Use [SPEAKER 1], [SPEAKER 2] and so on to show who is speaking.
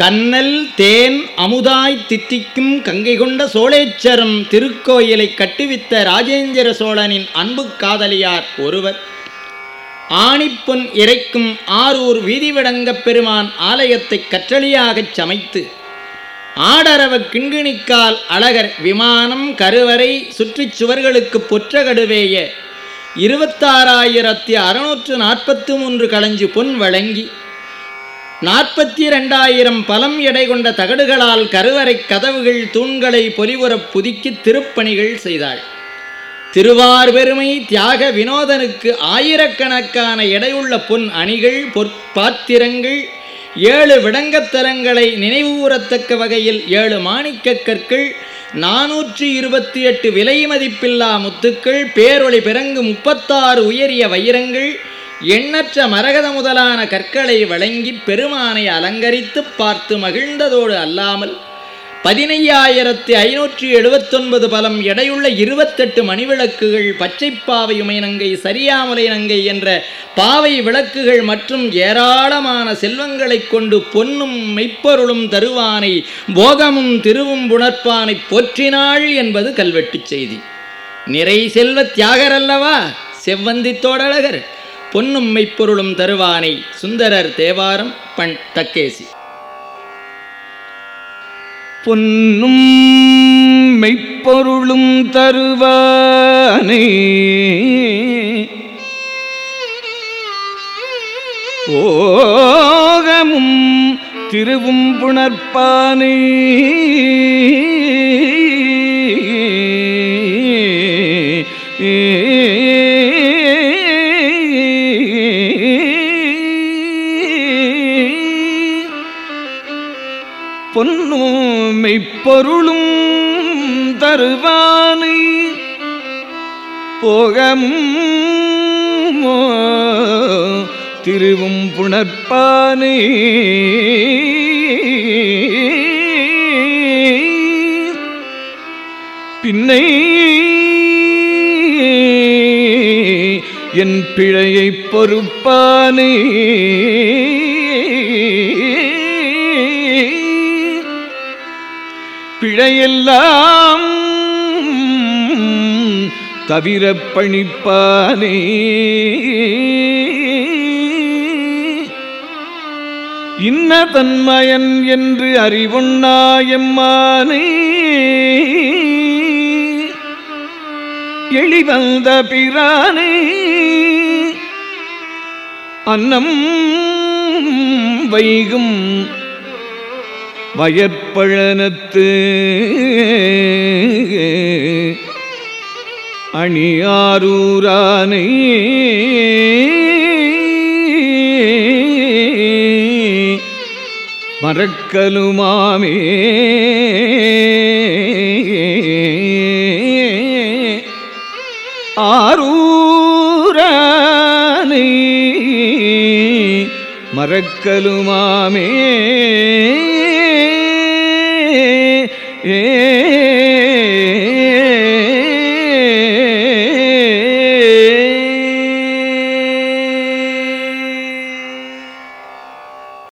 [SPEAKER 1] கண்ணல் தேன் அமுதாய் தித்திக்கும் கங்கை கொண்ட சோழேச்சரம் திருக்கோயிலை கட்டுவித்த ராஜேந்திர சோழனின் அன்பு காதலியார் ஒருவர். ஆணிப்பொன் இறைக்கும் ஆரூர் வீதிவிடங்கப் பெருமான் ஆலயத்தை கற்றளியாகச் சமைத்து ஆடரவ கிண்கிணிக்கால் அழகர் விமானம் கருவறை சுற்றிச் சுவர்களுக்கு பொற்றகடுவேய இருபத்தாறாயிரத்தி அறுநூற்று நாற்பத்து மூன்று களஞ்சு பொன் வழங்கி நாற்பத்தி ரெண்டாயிரம் பலம் எடை கொண்ட தகடுகளால் கருவறை கதவுகள் தூண்களை பொலிவுறப் புதுக்கி திருப்பணிகள் செய்தாள். திருவார் பெருமை தியாக வினோதனுக்கு ஆயிரக்கணக்கான எடையுள்ள பொன் அணிகள் பொற்பாத்திரங்கள் ஏழு விடங்கத்தலங்களை நினைவுகூரத்தக்க வகையில் ஏழு மாணிக்க கற்கள் நாநூற்றி இருபத்தி எட்டு விலை மதிப்பில்லா முத்துக்கள் பேரொளி பிறங்கு முப்பத்தாறு உயரிய வைரங்கள் எண்ணற்ற மரகத முதலான கற்களை வழங்கி பெருமானை அலங்கரித்து பார்த்து மகிழ்ந்ததோடு அல்லாமல் பதினையாயிரத்தி ஐநூற்றி எழுபத்தொன்பது பலம் எடையுள்ள இருபத்தெட்டு மணிவிளக்குகள் பச்சைப்பாவை உமைநங்கை சரியாமலை நங்கை என்ற பாவை விளக்குகள் மற்றும் ஏராளமான செல்வங்களைக் கொண்டு பொன்னும் மெய்ப்பொருளும் தருவானை போகமும் திருவும் புணர்ப்பானை போற்றினாள் என்பது கல்வெட்டுச் செய்தி. நிறை செல்வ தியாகரல்லவா? செவ்வந்தி தோடழகர். பொன்னும் மெய்ப்பொருளும் தருவானை சுந்தரர் தேவாரம் பண் தக்கேசி.
[SPEAKER 2] பொன்னும் மெய்ப்பொருளும் தருவானே ஓகமும் திருவும் புணர்ப்பானே பொன்னும் மெய்ப்பொருளும் தருவானை போகமும் திருவும் புணர்ப்பானே பின்னை என் பிழையை பொறுப்பானே பிழையெல்லாம் தவிர பணிப்பானே. இன்ன தன்மயன் என்று அறிவுண்ணாயம்மானே எளிவந்த பிரானே. அன்னம் வைகும் வயற்பழனத்து அணியாரூரானை மறக்கலுமாமே. ஆரூரானை மறக்கலுமாமே. ஏ